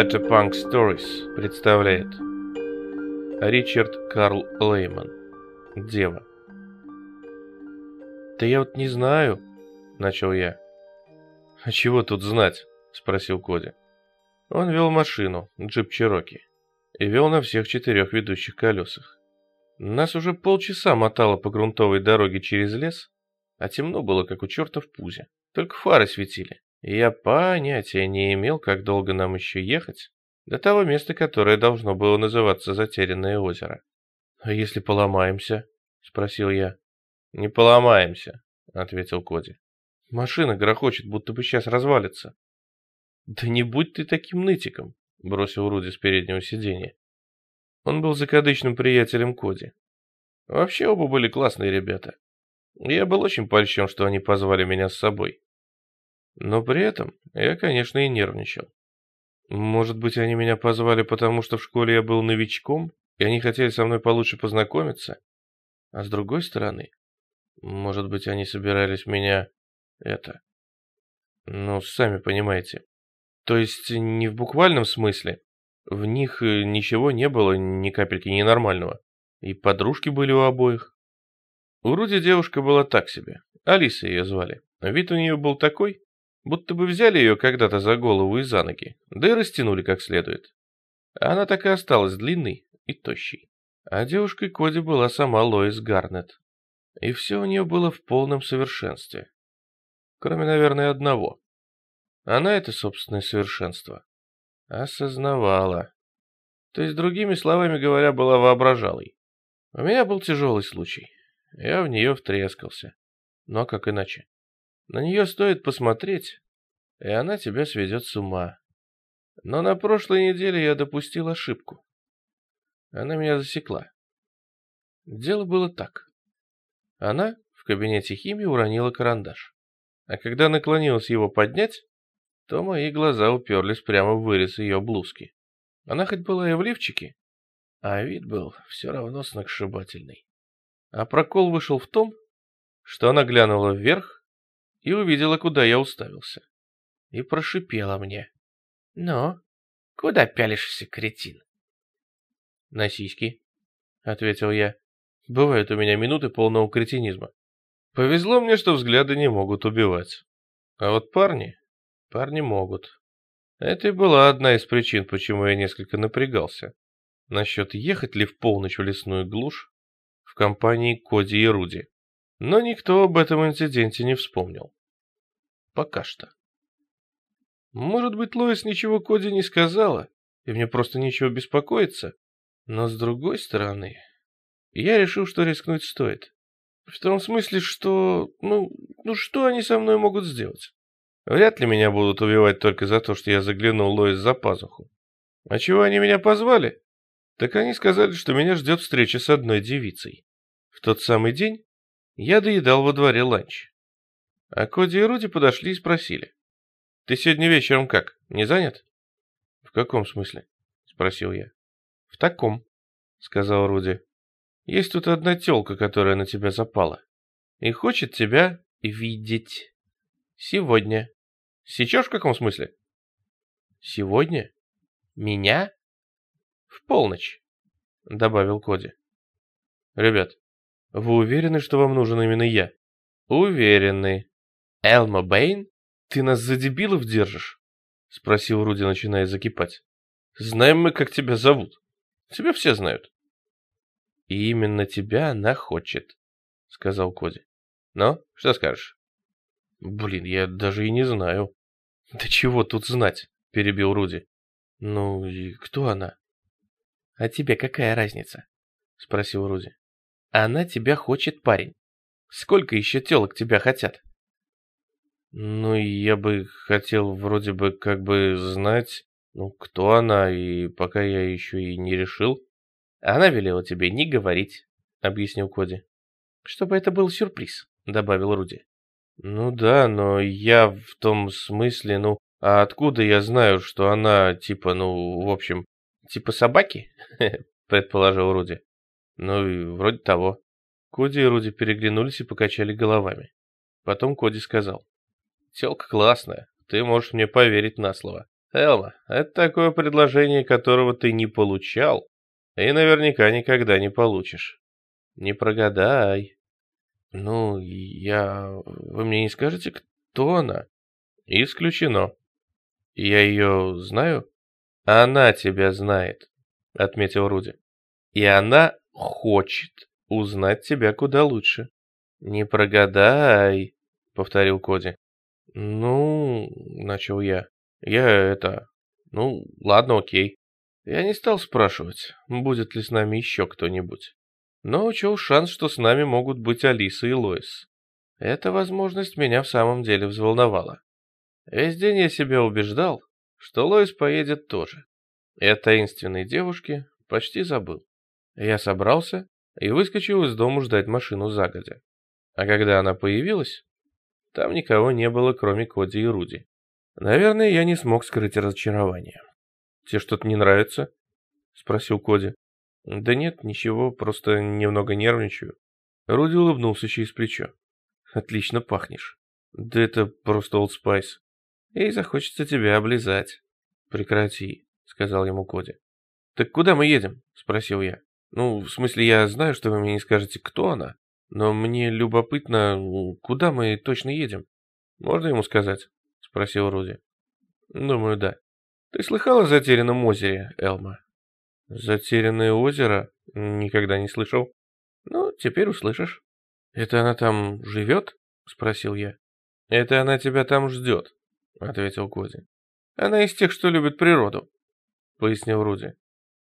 Splatterpunk Stories представляет Ричард Карл Лейман Дева «Да я вот не знаю», — начал я. «А чего тут знать?» — спросил Коди. Он вел машину, джип Чироки, и вел на всех четырех ведущих колесах. Нас уже полчаса мотало по грунтовой дороге через лес, а темно было, как у черта в пузе. Только фары светили. Я понятия не имел, как долго нам еще ехать до того места, которое должно было называться Затерянное озеро. «А если поломаемся?» — спросил я. «Не поломаемся», — ответил Коди. «Машина грохочет, будто бы сейчас развалится». «Да не будь ты таким нытиком», — бросил Руди с переднего сиденья. Он был закадычным приятелем Коди. Вообще оба были классные ребята. Я был очень польщен, что они позвали меня с собой. Но при этом я, конечно, и нервничал. Может быть, они меня позвали, потому что в школе я был новичком, и они хотели со мной получше познакомиться? А с другой стороны, может быть, они собирались меня... это... Ну, сами понимаете. То есть не в буквальном смысле. В них э, ничего не было, ни капельки ненормального. И подружки были у обоих. У Руди девушка была так себе. Алиса ее звали. Вид у нее был такой, Будто бы взяли ее когда-то за голову и за ноги, да и растянули как следует. Она так и осталась длинной и тощей. А девушкой Коди была сама Лоис Гарнет. И все у нее было в полном совершенстве. Кроме, наверное, одного. Она это собственное совершенство осознавала. То есть, другими словами говоря, была воображалой. У меня был тяжелый случай. Я в нее втрескался. Но как иначе? На нее стоит посмотреть, и она тебя сведет с ума. Но на прошлой неделе я допустил ошибку. Она меня засекла. Дело было так. Она в кабинете химии уронила карандаш. А когда наклонилась его поднять, то мои глаза уперлись прямо в вырез ее блузки. Она хоть была и в лифчике, а вид был все равно сногсшибательный. А прокол вышел в том, что она глянула вверх, и увидела, куда я уставился. И прошипела мне. «Ну, куда пялишься, кретин?» «На сиськи», — ответил я. «Бывают у меня минуты полного кретинизма. Повезло мне, что взгляды не могут убивать. А вот парни, парни могут. Это и была одна из причин, почему я несколько напрягался. Насчет ехать ли в полночь в лесную глушь в компании Коди и Руди. Но никто об этом инциденте не вспомнил. Пока что. Может быть, Лоис ничего Коди не сказала, и мне просто нечего беспокоиться. Но с другой стороны, я решил, что рискнуть стоит. В том смысле, что... Ну, ну что они со мной могут сделать? Вряд ли меня будут убивать только за то, что я заглянул Лоис за пазуху. А чего они меня позвали? Так они сказали, что меня ждет встреча с одной девицей. В тот самый день я доедал во дворе ланч. А Коди и Руди подошли и спросили. «Ты сегодня вечером как, не занят?» «В каком смысле?» — спросил я. «В таком», — сказал Руди. «Есть тут одна тёлка, которая на тебя запала. И хочет тебя видеть. Сегодня. Сечешь в каком смысле?» «Сегодня? Меня?» «В полночь», — добавил Коди. «Ребят, вы уверены, что вам нужен именно я?» «Уверены», «Элма Бэйн? Ты нас за дебилов держишь?» — спросил Руди, начиная закипать. «Знаем мы, как тебя зовут. Тебя все знают». «И именно тебя она хочет», — сказал Коди. «Ну, что скажешь?» «Блин, я даже и не знаю». «Да чего тут знать?» — перебил Руди. «Ну и кто она?» «А тебе какая разница?» — спросил Руди. «Она тебя хочет, парень. Сколько еще телок тебя хотят?» Ну, я бы хотел вроде бы как бы знать, ну, кто она, и пока я еще и не решил. Она велела тебе не говорить, объяснил Коди. Чтобы это был сюрприз, добавил Руди. Ну да, но я в том смысле, ну, а откуда я знаю, что она типа, ну, в общем, типа собаки? предположил Руди. Ну, и вроде того. Коди и Руди переглянулись и покачали головами. Потом Коди сказал. Телка классная, ты можешь мне поверить на слово. Элма, это такое предложение, которого ты не получал и наверняка никогда не получишь. Не прогадай. Ну, я... Вы мне не скажете, кто она? Исключено. Я ее знаю? Она тебя знает, отметил Руди. И она хочет узнать тебя куда лучше. Не прогадай, повторил Коди. Ну, начал я. Я это... Ну, ладно, окей. Я не стал спрашивать, будет ли с нами еще кто-нибудь. Но учел шанс, что с нами могут быть Алиса и Лоис. Эта возможность меня в самом деле взволновала. Весь день я себя убеждал, что Лоис поедет тоже. И о таинственной девушке почти забыл. Я собрался и выскочил из дому ждать машину загодя. А когда она появилась, там никого не было, кроме Коди и Руди. Наверное, я не смог скрыть разочарование. «Тебе что-то не нравится?» — спросил Коди. «Да нет, ничего, просто немного нервничаю». Руди улыбнулся через плечо. «Отлично пахнешь». «Да это просто Old Spice. Ей захочется тебя облизать». «Прекрати», — сказал ему Коди. «Так куда мы едем?» — спросил я. «Ну, в смысле, я знаю, что вы мне не скажете, кто она, но мне любопытно, куда мы точно едем. Можно ему сказать?» — спросил Руди. «Думаю, да». «Ты слыхал о затерянном озере, Элма?» «Затерянное озеро? Никогда не слышал». «Ну, теперь услышишь». «Это она там живет?» — спросил я. «Это она тебя там ждет», — ответил Коди. «Она из тех, что любит природу», — пояснил Руди.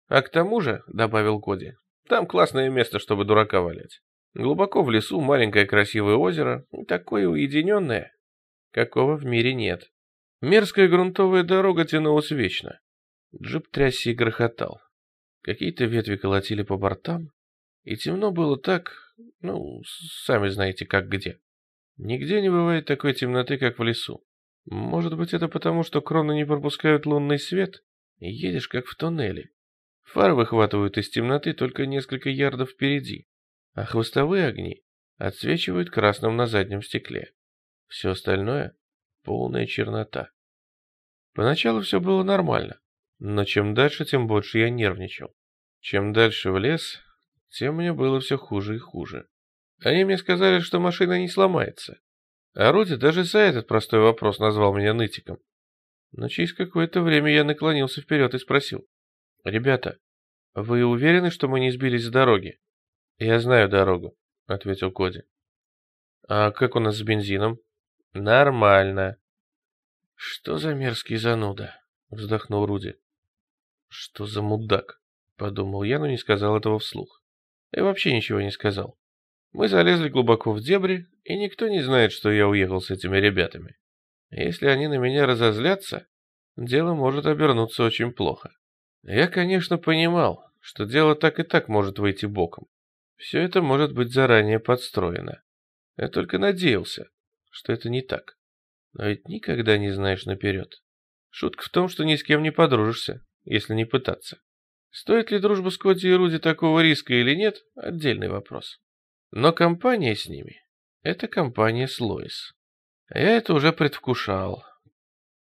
«А к тому же», — добавил Коди, — «там классное место, чтобы дурака валять. Глубоко в лесу маленькое красивое озеро, такое уединенное, какого в мире нет. Мерзкая грунтовая дорога тянулась вечно. Джип трясся и грохотал. Какие-то ветви колотили по бортам, и темно было так, ну, сами знаете, как где. Нигде не бывает такой темноты, как в лесу. Может быть, это потому, что кроны не пропускают лунный свет, и едешь как в тоннеле. Фары выхватывают из темноты только несколько ярдов впереди, а хвостовые огни отсвечивают красным на заднем стекле. Все остальное — полная чернота. Поначалу все было нормально, но чем дальше, тем больше я нервничал. Чем дальше в лес, тем мне было все хуже и хуже. Они мне сказали, что машина не сломается. А Руди даже за этот простой вопрос назвал меня нытиком. Но через какое-то время я наклонился вперед и спросил. «Ребята, вы уверены, что мы не сбились с дороги?» «Я знаю дорогу», — ответил Коди. «А как у нас с бензином?» «Нормально». «Что за мерзкий зануда?» — вздохнул Руди. «Что за мудак?» — подумал я, но не сказал этого вслух. И вообще ничего не сказал. Мы залезли глубоко в дебри, и никто не знает, что я уехал с этими ребятами. Если они на меня разозлятся, дело может обернуться очень плохо. Я, конечно, понимал, что дело так и так может выйти боком. Все это может быть заранее подстроено. Я только надеялся, что это не так. Но ведь никогда не знаешь наперед. Шутка в том, что ни с кем не подружишься, если не пытаться. Стоит ли дружба с Коди и Руди такого риска или нет – отдельный вопрос. Но компания с ними – это компания с Лоис. Я это уже предвкушал.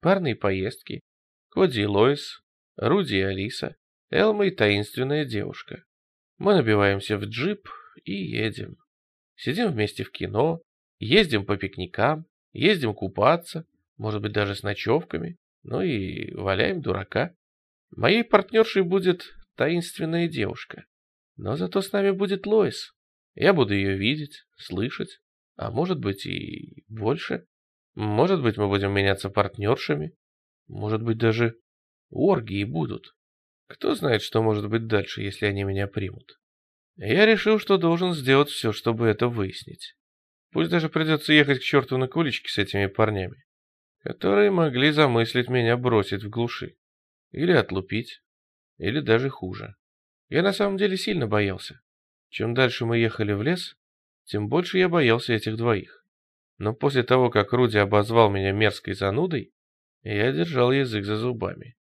Парные поездки, Коди и Лоис, Руди и Алиса, Элма и таинственная девушка. Мы набиваемся в джип и едем. Сидим вместе в кино, ездим по пикникам, ездим купаться, может быть даже с ночевками, ну и валяем дурака. Моей партнершей будет таинственная девушка. Но зато с нами будет Лоис. Я буду ее видеть, слышать, а может быть и больше. Может быть, мы будем меняться партнершами. Может быть, даже оргии будут. Кто знает, что может быть дальше, если они меня примут. Я решил, что должен сделать все, чтобы это выяснить. Пусть даже придется ехать к черту на куличке с этими парнями, которые могли замыслить меня бросить в глуши. Или отлупить. Или даже хуже. Я на самом деле сильно боялся. Чем дальше мы ехали в лес, тем больше я боялся этих двоих. Но после того, как Руди обозвал меня мерзкой занудой, я держал язык за зубами.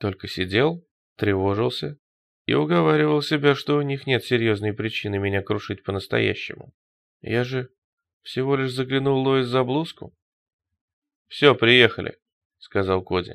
Только сидел, тревожился и уговаривал себя, что у них нет серьезной причины меня крушить по-настоящему. Я же всего лишь заглянул Лоис за блузку. «Все, приехали», — сказал Коди.